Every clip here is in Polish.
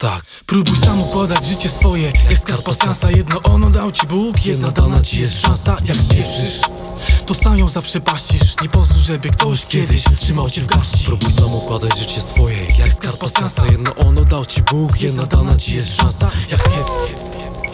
Tak, próbuj sam układać życie swoje Jak skarb pasjansa, jedno ono dał ci Bóg Jedna dana ci jest szansa, jak spieprzysz To sam ją zaprzepaścisz. Nie pozwól, żeby ktoś kiedyś trzymał cię w garści. Próbuj sam układać życie swoje Jak skarb pasjansa Jedno ono dał ci Bóg Jedna dana ci jest szansa, jak spieprzysz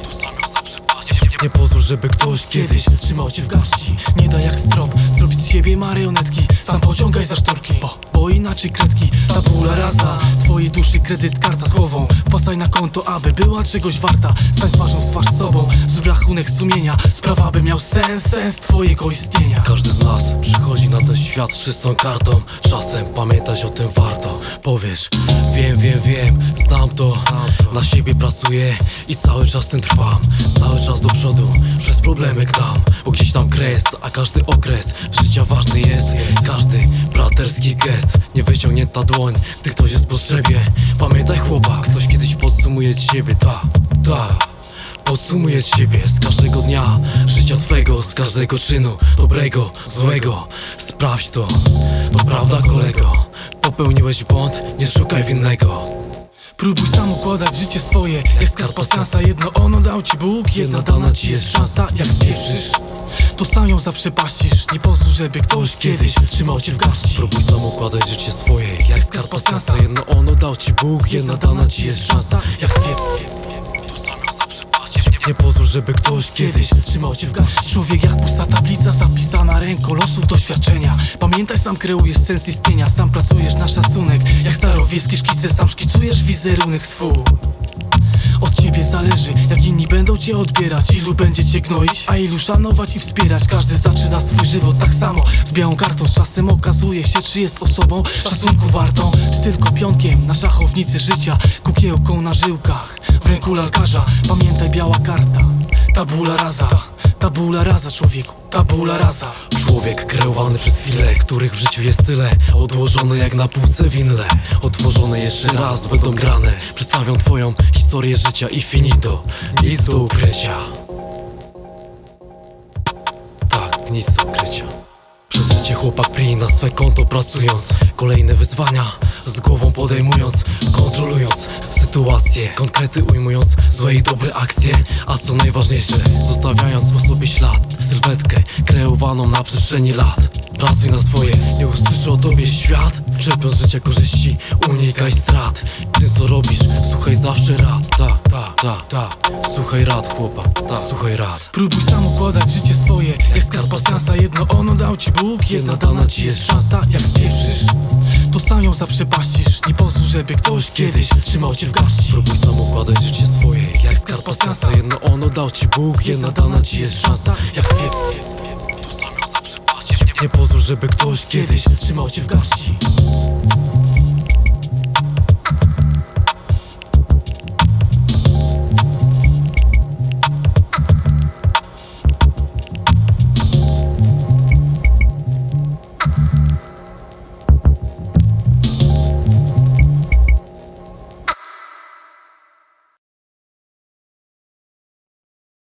To sam ją zaprzepaścisz. Nie pozwól, żeby ktoś Kiedyś trzymał cię w garści. Nie da jak strop Zrobić z siebie marionetki. Sam pociągaj za sztorki Bo, inaczej kredki Tabula rasa. Twojej duszy kredyt karta słową Wpasaj na konto, aby była czegoś warta. Stań twarzą w twarz z sobą Zrób rachunek sumienia. Sprawa by miał sens, sens twojego istnienia. Każdy z nas przychodzi na ten świat z czystą kartą. Czasem pamiętać o tym warto. Powiesz, wiem, wiem, wiem, znam to. Na siebie pracuję i cały czas tym trwam. Cały czas do przodu, przez problemy gnam. Bo gdzieś tam kres, a każdy okres Życia ważny gest Nie wyciągnięta dłoń, gdy ktoś jest w potrzebie. Pamiętaj chłopak, ktoś kiedyś podsumuje ciebie, ta, ta Podsumuję ciebie z każdego dnia Życia twego, z każdego czynu Dobrego, złego. Sprawdź to, to prawda kolego. Popełniłeś błąd, nie szukaj winnego. Próbuj sam układać życie swoje Jak skarb pasjansa. Jedno ono dał ci Bóg Jedna dana ci jest szansa. Jak spieprzysz To sam ją zaprzepaścisz Nie pozwól, żeby ktoś kiedyś trzymał cię w garści. Próbuj sam układać życie swoje Jak skarb pasjansa Jedno ono dał ci Bóg Jedna dana ci jest szansa. Jak spieprzysz To sam ją zaprzepaścisz Nie, pozwól, żeby ktoś kiedyś trzymał cię w garści. Człowiek jak pusta tablica zapisana ręką losów doświadczenia. Pamiętaj, sam kreujesz sens istnienia Sam pracujesz na szacunek. Jak starowiejskie szkice Sam szkicujesz wizerunek swój. Od ciebie zależy, będą cię odbierać. Ilu będzie cię gnoić, a ilu szanować i wspierać? Każdy zaczyna swój żywot tak samo. Z białą kartą czasem okazuje się, czy jest osobą Szacunku wartą, czy tylko pionkiem Na szachownicy życia, kukiełką na żyłkach W ręku lalkarza, pamiętaj biała karta Tabula rasa, tabula rasa człowieku Tabula rasa. Człowiek kreowany przez chwile, których w życiu jest tyle. Odłożone jak na półce winle. Otworzone jeszcze raz, będą grane. Przedstawią twoją historię życia i finito. Nic do ukrycia. Tak, nic do ukrycia. Przez życie chłopak prije na swe konto pracując. Kolejne wyzwania z głową podejmując Kontrolując sytuację. Konkrety ujmując złe i dobre akcje. A co najważniejsze Zostawiając po sobie ślad. Sylwetkę kreowaną na przestrzeni lat. Pracuj na swoje, nie usłyszy o tobie świat. Czerpiąc życia korzyści, unikaj strat. Tym co robisz, słuchaj zawsze rad. Ta, ta, ta, ta. Słuchaj rad chłopak, ta, słuchaj rad. Próbuj sam układać życie swoje. Jak skarb pasjansa Jedno ono dał ci Bóg Jedna dana ci jest szansa. Jak spieprzysz To sam ją zaprzepaścisz Nie pozwól, żeby ktoś kiedyś trzymał cię w garści. Próbuj sam układać życie swoje Jak skarb pasjansa Jedno ono dał ci Bóg Jedna dana ci jest szansa. Jak spieprzysz To sam ją zaprzepaścisz Nie, nie pozwól, żeby ktoś Kiedyś trzymał cię w garści